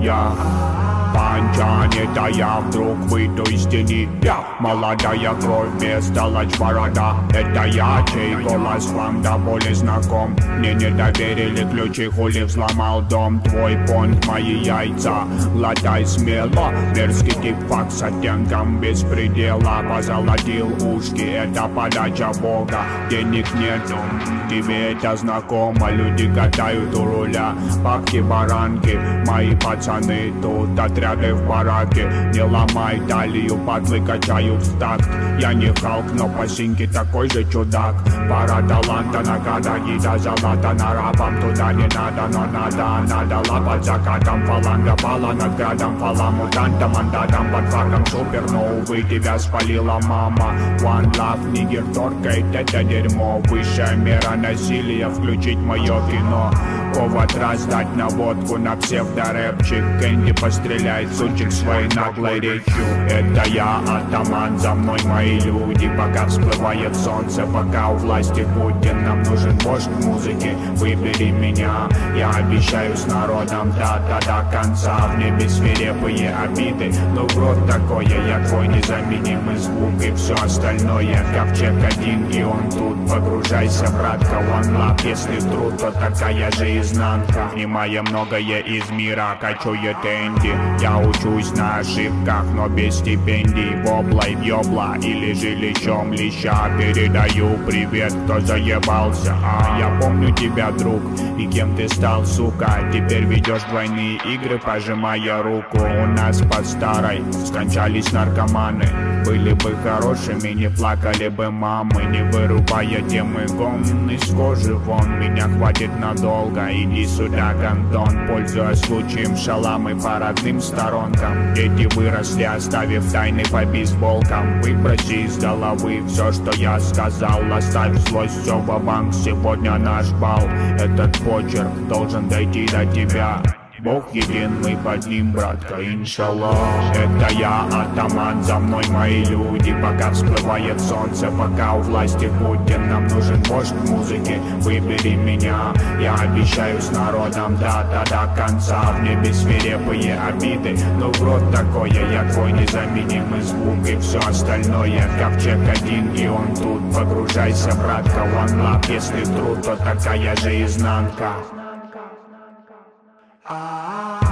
Yeah. Принятая вдруг выйду из тени. Я молодая кровь вместо лачборода Это я, чей голос вам до боли знаком. Мне не доверили ключи, хули взломал дом. Твой понт, мои яйца, латай смело. Мерзкий тип факт с оттенком беспредела. Позолотил ушки, это подача бога. Денег нету, тебе это знакомо. Люди катают у руля, бабки-баранки. Мои пацаны тут, отряды в бараке. Не ломай талию, падлы качают в такт Я не Халк, но по синьке такой же чудак. Пара таланта, нагада, гида, золота на рабам. Туда не надо, но надо, надо лапать закатом. Фаланга пала над градом, фала мутантом Мандатом под флагом супер, но увы, тебя спалила мама. One love, нигер торкает это дерьмо. Высшая мера насилия, включить мое кино Повод раздать наводку на псевдорэпчик. Кэнди постреляет сучек своей наглой речью. Это я, атаман, за мной мои люди. Пока всплывает солнце, пока у власти Путин. Нам нужен вождь музыки, выбери меня. Я обещаю с народом да-да до конца. В небе свирепые обиды, но в рот такое Я твой незаменимый звук и все остальное. Ковчег один и он тут. Погружайся, братка, one love Если труд, то такая же изнанка. Внимая многое из мира, качует Энди. Я учусь на ошибках, но без стипендий. Вобла и въебла или же лечом леща. Передаю привет, кто заебался. А я помню тебя, друг, и кем ты стал, сука? Теперь ведешь двойные игры, пожимая руку. У нас под старой скончались наркоманы Были бы хорошими, не плакали бы мамы Не вырубая темы. Гон из кожи вон Меня хватит надолго, иди сюда, гандон Пользуясь случаем шаламы по родным сторонкам. Дети выросли, оставив тайны по бейсболкам. Выброси из головы все, что я сказал. Оставь злость, все в банк. Сегодня наш бал. Этот почерк должен дойти до тебя Бог един, мы под ним, братка, иншаллах. Это я, атаман, за мной мои люди. Пока всплывает солнце, пока у власти Путин Нам нужен вождь музыки, выбери меня Я обещаю с народом да-да до конца. В небе свирепые обиды, но в рот такое Я твой незаменимый звук и все остальное Ковчег один и он тут. Погружайся, братка, one love. Если труд, то такая же изнанка Ah.